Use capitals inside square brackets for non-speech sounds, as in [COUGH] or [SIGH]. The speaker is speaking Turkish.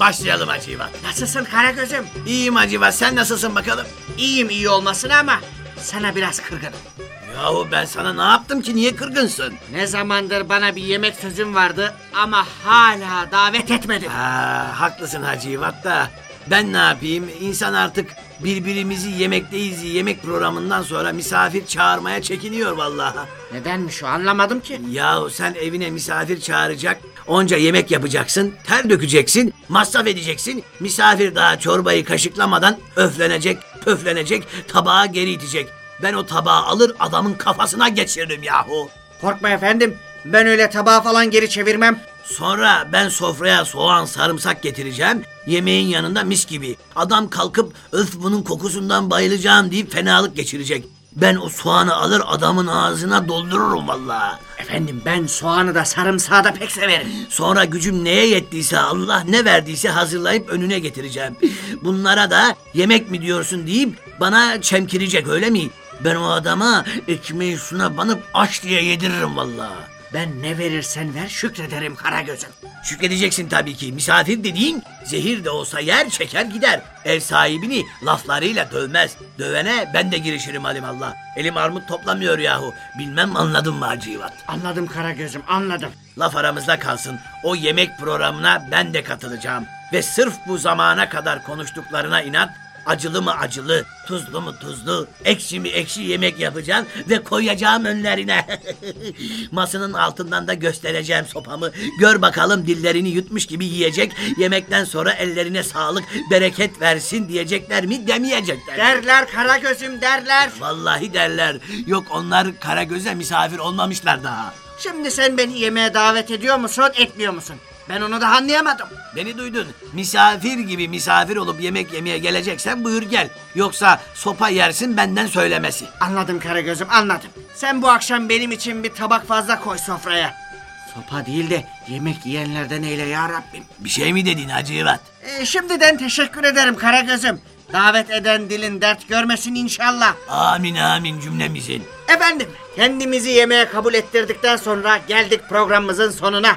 Başlayalım Hacivat. Nasılsın Karagöz'üm? İyiyim Hacivat. Sen nasılsın bakalım? İyiyim iyi olmasına ama sana biraz kırgınım. Yahu ben sana ne yaptım ki? Niye kırgınsın? Ne zamandır bana bir yemek sözüm vardı ama hala davet etmedin. Aa, haklısın Hacivat da. Ben ne yapayım? İnsan artık birbirimizi yemekteyiz yemek programından sonra misafir çağırmaya çekiniyor vallahi. Nedenmiş o anlamadım ki. Yahu sen evine misafir çağıracak, onca yemek yapacaksın, ter dökeceksin, masraf edeceksin. Misafir daha çorbayı kaşıklamadan öflenecek, pöflenecek, tabağa geri itecek. Ben o tabağı alır adamın kafasına geçiririm yahu. Korkma efendim ben öyle tabağı falan geri çevirmem. Sonra ben sofraya soğan sarımsak getireceğim. Yemeğin yanında mis gibi. Adam kalkıp öf bunun kokusundan bayılacağım deyip fenalık geçirecek. Ben o soğanı alır adamın ağzına doldururum vallahi. Efendim ben soğanı da sarımsağı da pek severim. Sonra gücüm neye yettiyse Allah ne verdiyse hazırlayıp önüne getireceğim. Bunlara da yemek mi diyorsun deyip bana çemkirecek öyle mi? Ben o adama ekmeği suna banıp aç diye yediririm vallahi. Ben ne verirsen ver şükrederim Karagöz'üm. Şükredeceksin tabii ki. Misafir dediğin zehir de olsa yer çeker gider. Ev sahibini laflarıyla dövmez. Dövene ben de girişirim alimallah. Elim armut toplamıyor yahu. Bilmem anladın mı Hacivat? Anladım Karagöz'üm anladım. Laf aramızda kalsın. O yemek programına ben de katılacağım. Ve sırf bu zamana kadar konuştuklarına inat acılı mı acılı, tuzlu mu tuzlu, ekşi mi ekşi yemek yapacağım ve koyacağım önlerine. [LAUGHS] Masanın altından da göstereceğim sopamı. Gör bakalım dillerini yutmuş gibi yiyecek. Yemekten sonra ellerine sağlık, bereket versin diyecekler mi demeyecekler. Derler Karagöz'üm derler. Vallahi derler. Yok onlar Karagöz'e misafir olmamışlar daha. Şimdi sen beni yemeğe davet ediyor musun etmiyor musun? Ben onu da anlayamadım. Beni duydun. Misafir gibi misafir olup yemek yemeye geleceksen buyur gel. Yoksa sopa yersin benden söylemesi. Anladım Karagöz'üm anladım. Sen bu akşam benim için bir tabak fazla koy sofraya. Sopa değil de yemek yiyenlerden eyle ya Rabbim. Bir şey mi dedin Hacı İvat? Ee, şimdiden teşekkür ederim Karagöz'üm. Davet eden dilin dert görmesin inşallah. Amin amin cümlemizin. Efendim kendimizi yemeğe kabul ettirdikten sonra geldik programımızın sonuna.